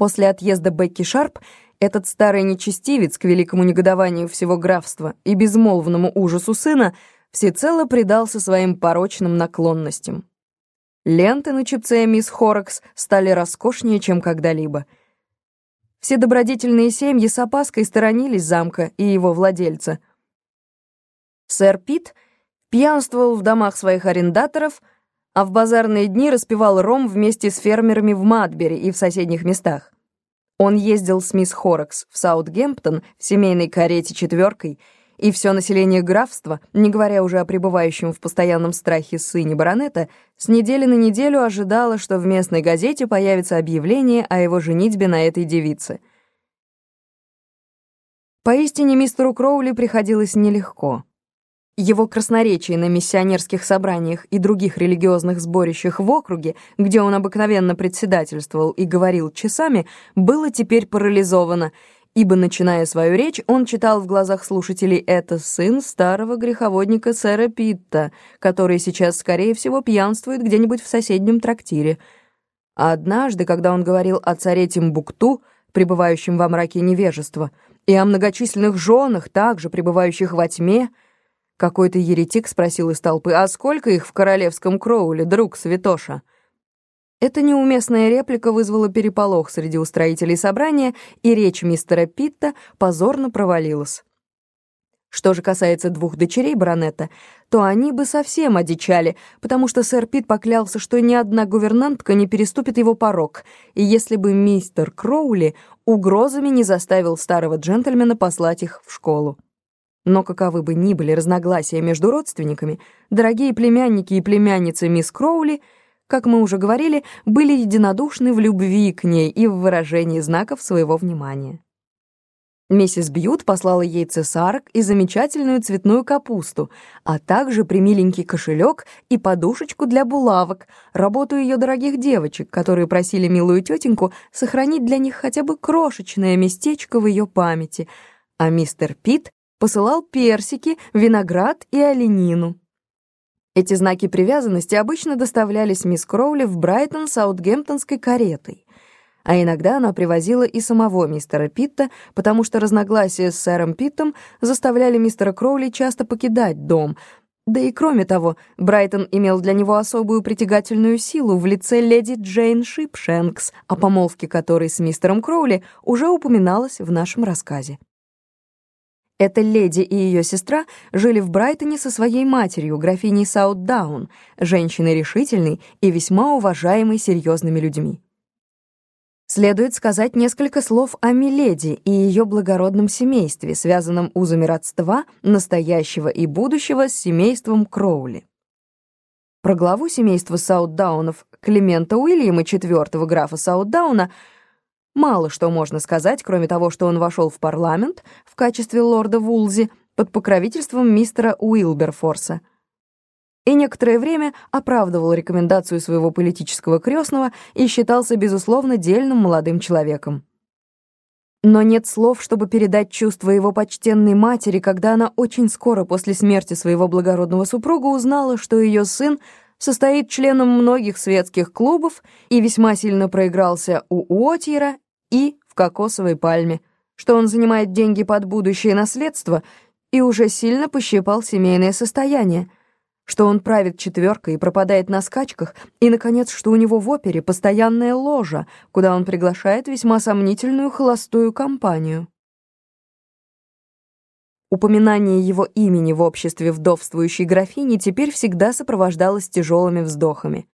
После отъезда Бекки Шарп этот старый нечестивец, к великому негодованию всего графства и безмолвному ужасу сына, всецело предался своим порочным наклонностям. Ленты на чепце мисс Хоракс стали роскошнее, чем когда-либо. Все добродетельные семьи с опаской сторонились замка и его владельца. Сэр Пит пьянствовал в домах своих арендаторов, а в базарные дни распивал ром вместе с фермерами в Мадбери и в соседних местах. Он ездил с мисс Хоракс в Саутгемптон в семейной карете четверкой, и все население графства, не говоря уже о пребывающем в постоянном страхе сыне баронета, с недели на неделю ожидало, что в местной газете появится объявление о его женитьбе на этой девице. Поистине мистеру Кроули приходилось нелегко. Его красноречие на миссионерских собраниях и других религиозных сборищах в округе, где он обыкновенно председательствовал и говорил часами, было теперь парализовано, ибо, начиная свою речь, он читал в глазах слушателей «это сын старого греховодника сэра Питта, который сейчас, скорее всего, пьянствует где-нибудь в соседнем трактире». А однажды, когда он говорил о царе Тимбукту, пребывающем во мраке невежества, и о многочисленных женах, также пребывающих во тьме, какой-то еретик спросил из толпы, «А сколько их в королевском Кроуле, друг святоша?» Эта неуместная реплика вызвала переполох среди устроителей собрания, и речь мистера Питта позорно провалилась. Что же касается двух дочерей баронета, то они бы совсем одичали, потому что сэр Пит поклялся, что ни одна гувернантка не переступит его порог, и если бы мистер Кроули угрозами не заставил старого джентльмена послать их в школу. Но каковы бы ни были разногласия между родственниками, дорогие племянники и племянницы мисс Кроули, как мы уже говорили, были единодушны в любви к ней и в выражении знаков своего внимания. Миссис Бьют послала ей цесарок и замечательную цветную капусту, а также примиленький кошелек и подушечку для булавок, работу ее дорогих девочек, которые просили милую тетеньку сохранить для них хотя бы крошечное местечко в ее памяти, а мистер Пит посылал персики, виноград и оленину. Эти знаки привязанности обычно доставлялись мисс Кроули в Брайтон саутгемптонской каретой. А иногда она привозила и самого мистера Питта, потому что разногласия с сэром Питтом заставляли мистера Кроули часто покидать дом. Да и кроме того, Брайтон имел для него особую притягательную силу в лице леди Джейн Шипшенкс, о помолвке которой с мистером Кроули уже упоминалось в нашем рассказе. Эта леди и ее сестра жили в Брайтоне со своей матерью, графиней Саутдаун, женщиной решительной и весьма уважаемой серьезными людьми. Следует сказать несколько слов о Миледи и ее благородном семействе, связанном узами родства настоящего и будущего с семейством Кроули. Про главу семейства Саутдаунов Климента Уильяма, четвертого графа Саутдауна, Мало что можно сказать, кроме того, что он вошел в парламент в качестве лорда Вулзи под покровительством мистера Уилберфорса и некоторое время оправдывал рекомендацию своего политического крестного и считался, безусловно, дельным молодым человеком. Но нет слов, чтобы передать чувства его почтенной матери, когда она очень скоро после смерти своего благородного супруга узнала, что ее сын состоит членом многих светских клубов и весьма сильно проигрался у Уотьера и в кокосовой пальме, что он занимает деньги под будущее наследство и уже сильно пощипал семейное состояние, что он правит четверкой и пропадает на скачках, и, наконец, что у него в опере постоянная ложа, куда он приглашает весьма сомнительную холостую компанию. Упоминание его имени в обществе вдовствующей графини теперь всегда сопровождалось тяжелыми вздохами.